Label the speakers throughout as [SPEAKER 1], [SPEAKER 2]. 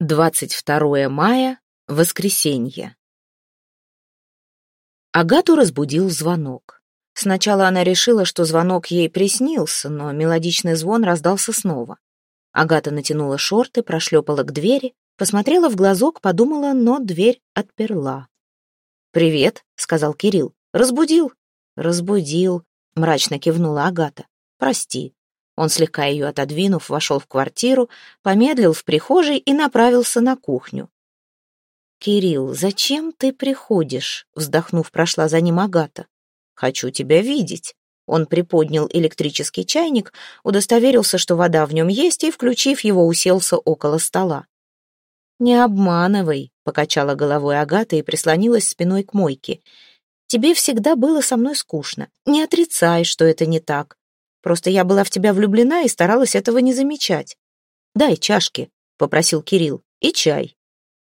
[SPEAKER 1] 22 мая, воскресенье. Агату разбудил звонок. Сначала она решила, что звонок ей приснился, но мелодичный звон раздался снова. Агата натянула шорты, прошлепала к двери, посмотрела в глазок, подумала, но дверь отперла. «Привет», — сказал Кирилл. «Разбудил?» «Разбудил», — мрачно кивнула Агата. «Прости». Он, слегка ее отодвинув, вошел в квартиру, помедлил в прихожей и направился на кухню. «Кирилл, зачем ты приходишь?» — вздохнув, прошла за ним Агата. «Хочу тебя видеть». Он приподнял электрический чайник, удостоверился, что вода в нем есть, и, включив его, уселся около стола. «Не обманывай», — покачала головой Агата и прислонилась спиной к мойке. «Тебе всегда было со мной скучно. Не отрицай, что это не так. Просто я была в тебя влюблена и старалась этого не замечать. «Дай чашки», — попросил Кирилл, — «и чай».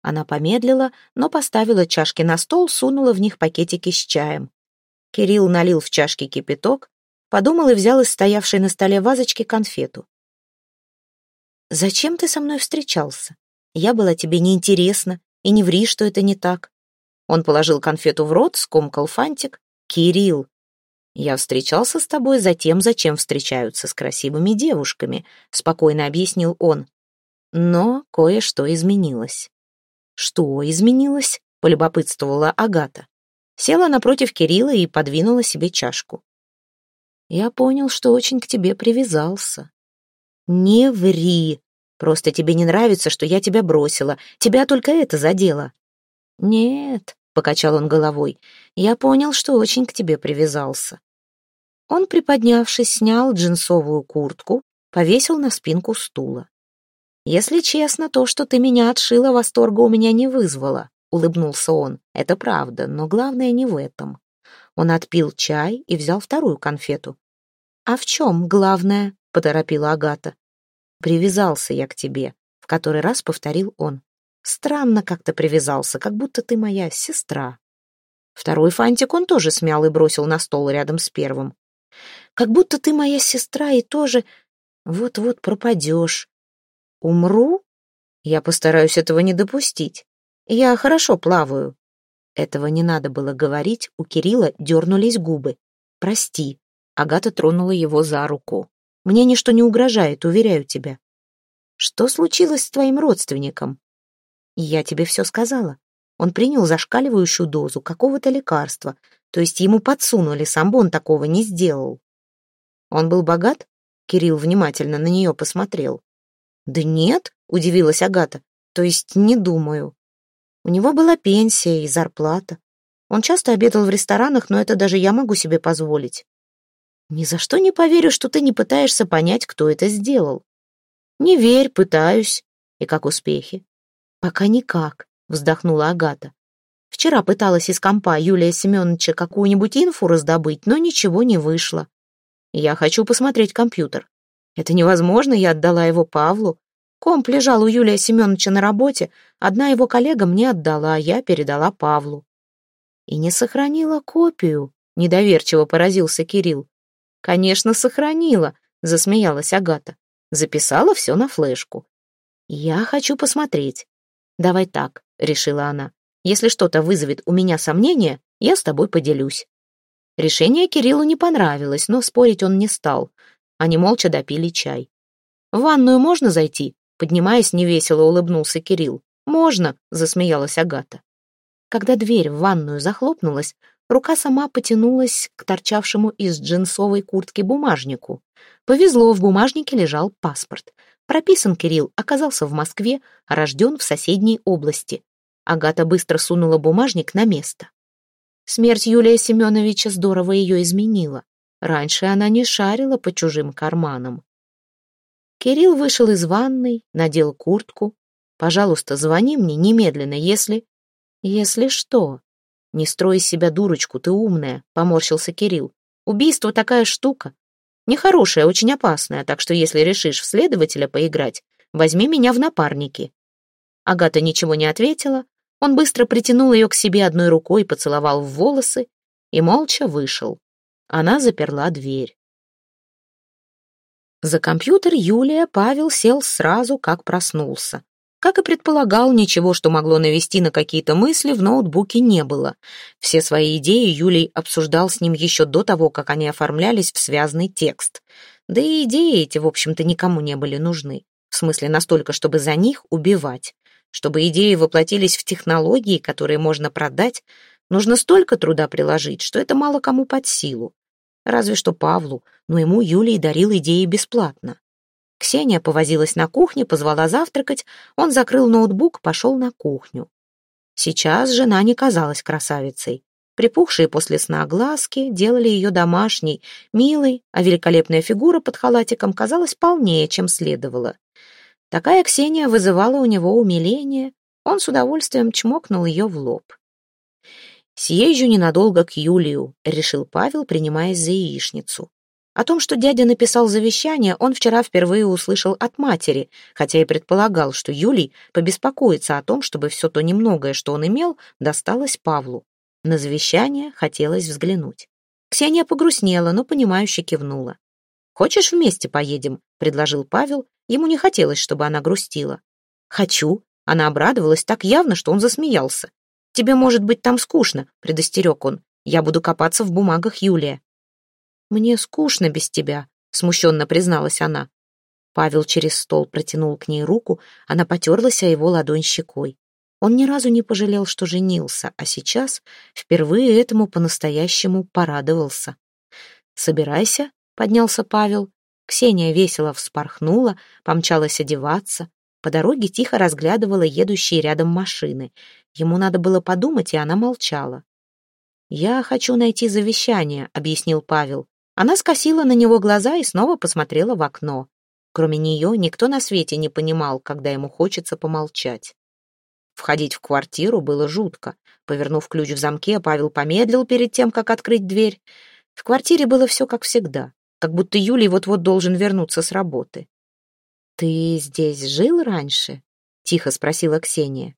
[SPEAKER 1] Она помедлила, но поставила чашки на стол, сунула в них пакетики с чаем. Кирилл налил в чашки кипяток, подумал и взял из стоявшей на столе вазочки конфету. «Зачем ты со мной встречался? Я была тебе неинтересна, и не ври, что это не так». Он положил конфету в рот, скомкал фантик. «Кирилл, «Я встречался с тобой за тем, зачем встречаются с красивыми девушками», — спокойно объяснил он. Но кое-что изменилось. «Что изменилось?» — полюбопытствовала Агата. Села напротив Кирилла и подвинула себе чашку. «Я понял, что очень к тебе привязался». «Не ври. Просто тебе не нравится, что я тебя бросила. Тебя только это задело». «Нет», — покачал он головой, — «я понял, что очень к тебе привязался. Он, приподнявшись, снял джинсовую куртку, повесил на спинку стула. «Если честно, то, что ты меня отшила, восторга у меня не вызвало», — улыбнулся он. «Это правда, но главное не в этом». Он отпил чай и взял вторую конфету. «А в чем главное?» — поторопила Агата. «Привязался я к тебе», — в который раз повторил он. «Странно как-то привязался, как будто ты моя сестра». Второй фантик он тоже смял и бросил на стол рядом с первым. Как будто ты моя сестра и тоже вот-вот пропадешь. Умру? Я постараюсь этого не допустить. Я хорошо плаваю. Этого не надо было говорить, у Кирилла дернулись губы. Прости. Агата тронула его за руку. Мне ничто не угрожает, уверяю тебя. Что случилось с твоим родственником? Я тебе все сказала. Он принял зашкаливающую дозу какого-то лекарства, то есть ему подсунули, сам бы он такого не сделал. Он был богат? Кирилл внимательно на нее посмотрел. Да нет, удивилась Агата, то есть не думаю. У него была пенсия и зарплата. Он часто обедал в ресторанах, но это даже я могу себе позволить. Ни за что не поверю, что ты не пытаешься понять, кто это сделал. Не верь, пытаюсь. И как успехи? Пока никак, вздохнула Агата. Вчера пыталась из компа Юлия Семеновича какую-нибудь инфу раздобыть, но ничего не вышло. Я хочу посмотреть компьютер. Это невозможно, я отдала его Павлу. Комп лежал у Юлия Семеновича на работе, одна его коллега мне отдала, а я передала Павлу. И не сохранила копию, недоверчиво поразился Кирилл. Конечно, сохранила, засмеялась Агата. Записала все на флешку. Я хочу посмотреть. Давай так, решила она. Если что-то вызовет у меня сомнения, я с тобой поделюсь. Решение Кириллу не понравилось, но спорить он не стал. Они молча допили чай. «В ванную можно зайти?» Поднимаясь, невесело улыбнулся Кирилл. «Можно», — засмеялась Агата. Когда дверь в ванную захлопнулась, рука сама потянулась к торчавшему из джинсовой куртки бумажнику. Повезло, в бумажнике лежал паспорт. Прописан Кирилл оказался в Москве, рожден в соседней области. Агата быстро сунула бумажник на место. Смерть Юлия Семеновича здорово ее изменила. Раньше она не шарила по чужим карманам. Кирилл вышел из ванной, надел куртку. «Пожалуйста, звони мне немедленно, если...» «Если что?» «Не строй из себя дурочку, ты умная», — поморщился Кирилл. «Убийство такая штука. Нехорошая, очень опасная, так что если решишь в следователя поиграть, возьми меня в напарники». Агата ничего не ответила, он быстро притянул ее к себе одной рукой, поцеловал в волосы и молча вышел. Она заперла дверь. За компьютер Юлия Павел сел сразу, как проснулся. Как и предполагал, ничего, что могло навести на какие-то мысли, в ноутбуке не было. Все свои идеи Юлий обсуждал с ним еще до того, как они оформлялись в связанный текст. Да и идеи эти, в общем-то, никому не были нужны. В смысле, настолько, чтобы за них убивать. Чтобы идеи воплотились в технологии, которые можно продать, нужно столько труда приложить, что это мало кому под силу. Разве что Павлу, но ему Юлий дарил идеи бесплатно. Ксения повозилась на кухне, позвала завтракать, он закрыл ноутбук, пошел на кухню. Сейчас жена не казалась красавицей. Припухшие после сна глазки делали ее домашней, милой, а великолепная фигура под халатиком казалась полнее, чем следовало. Такая Ксения вызывала у него умиление, он с удовольствием чмокнул ее в лоб. «Съезжу ненадолго к Юлию», — решил Павел, принимаясь за яичницу. О том, что дядя написал завещание, он вчера впервые услышал от матери, хотя и предполагал, что Юлий побеспокоится о том, чтобы все то немногое, что он имел, досталось Павлу. На завещание хотелось взглянуть. Ксения погрустнела, но понимающе кивнула. «Хочешь, вместе поедем?» — предложил Павел. Ему не хотелось, чтобы она грустила. «Хочу». Она обрадовалась так явно, что он засмеялся. «Тебе, может быть, там скучно», — предостерег он. «Я буду копаться в бумагах Юлия». «Мне скучно без тебя», — смущенно призналась она. Павел через стол протянул к ней руку, она потерлась о его ладонь щекой. Он ни разу не пожалел, что женился, а сейчас впервые этому по-настоящему порадовался. «Собирайся», — поднялся Павел. Ксения весело вспорхнула, помчалась одеваться. По дороге тихо разглядывала едущие рядом машины. Ему надо было подумать, и она молчала. «Я хочу найти завещание», — объяснил Павел. Она скосила на него глаза и снова посмотрела в окно. Кроме нее никто на свете не понимал, когда ему хочется помолчать. Входить в квартиру было жутко. Повернув ключ в замке, Павел помедлил перед тем, как открыть дверь. В квартире было все как всегда, как будто Юлий вот-вот должен вернуться с работы. «Ты здесь жил раньше?» — тихо спросила Ксения.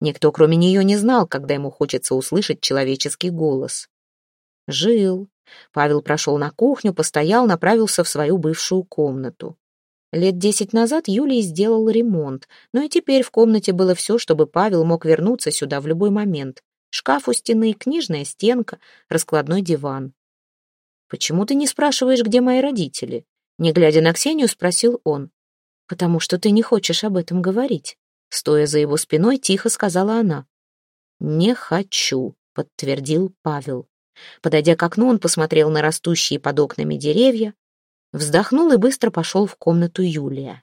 [SPEAKER 1] Никто, кроме нее, не знал, когда ему хочется услышать человеческий голос. «Жил», Павел прошел на кухню, постоял, направился в свою бывшую комнату. Лет десять назад Юлий сделал ремонт, но и теперь в комнате было все, чтобы Павел мог вернуться сюда в любой момент. Шкаф у стены, книжная стенка, раскладной диван. «Почему ты не спрашиваешь, где мои родители?» Не глядя на Ксению, спросил он. «Потому что ты не хочешь об этом говорить», стоя за его спиной, тихо сказала она. «Не хочу», — подтвердил Павел. Подойдя к окну, он посмотрел на растущие под окнами деревья, вздохнул и быстро пошел в комнату Юлия.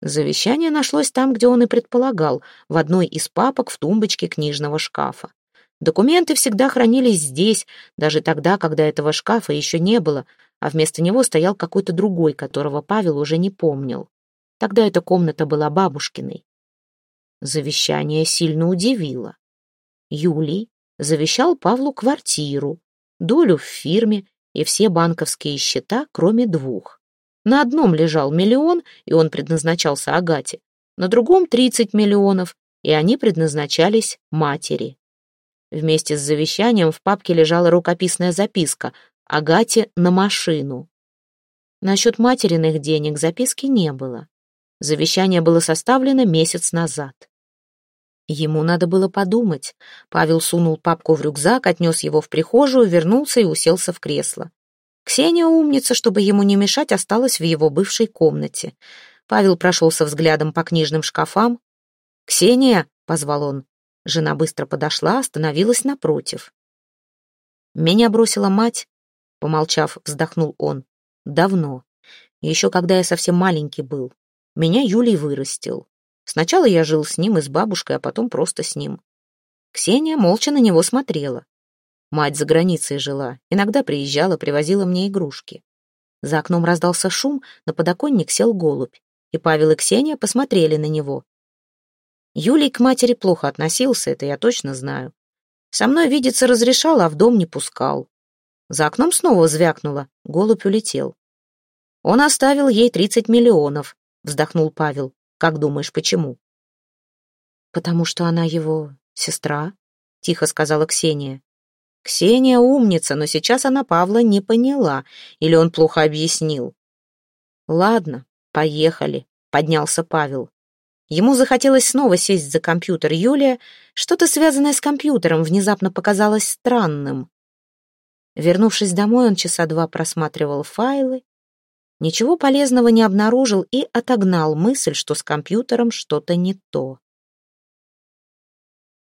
[SPEAKER 1] Завещание нашлось там, где он и предполагал, в одной из папок в тумбочке книжного шкафа. Документы всегда хранились здесь, даже тогда, когда этого шкафа еще не было, а вместо него стоял какой-то другой, которого Павел уже не помнил. Тогда эта комната была бабушкиной. Завещание сильно удивило. Юлий завещал Павлу квартиру, долю в фирме и все банковские счета, кроме двух. На одном лежал миллион, и он предназначался Агате, на другом 30 миллионов, и они предназначались матери. Вместе с завещанием в папке лежала рукописная записка «Агате на машину». Насчет материных денег записки не было. Завещание было составлено месяц назад. Ему надо было подумать. Павел сунул папку в рюкзак, отнес его в прихожую, вернулся и уселся в кресло. Ксения умница, чтобы ему не мешать, осталась в его бывшей комнате. Павел прошелся взглядом по книжным шкафам. «Ксения!» — позвал он. Жена быстро подошла, остановилась напротив. «Меня бросила мать», — помолчав, вздохнул он. «Давно. Еще когда я совсем маленький был. Меня Юлий вырастил. Сначала я жил с ним и с бабушкой, а потом просто с ним. Ксения молча на него смотрела. Мать за границей жила, иногда приезжала, привозила мне игрушки. За окном раздался шум, на подоконник сел голубь, и Павел и Ксения посмотрели на него. Юлий к матери плохо относился, это я точно знаю. Со мной видеться разрешал, а в дом не пускал. За окном снова звякнуло, голубь улетел. Он оставил ей тридцать миллионов, вздохнул Павел. Как думаешь, почему?» «Потому что она его сестра», — тихо сказала Ксения. Ксения умница, но сейчас она Павла не поняла, или он плохо объяснил. «Ладно, поехали», — поднялся Павел. Ему захотелось снова сесть за компьютер Юлия. Что-то связанное с компьютером внезапно показалось странным. Вернувшись домой, он часа два просматривал файлы, ничего полезного не обнаружил и отогнал мысль, что с компьютером что-то не то.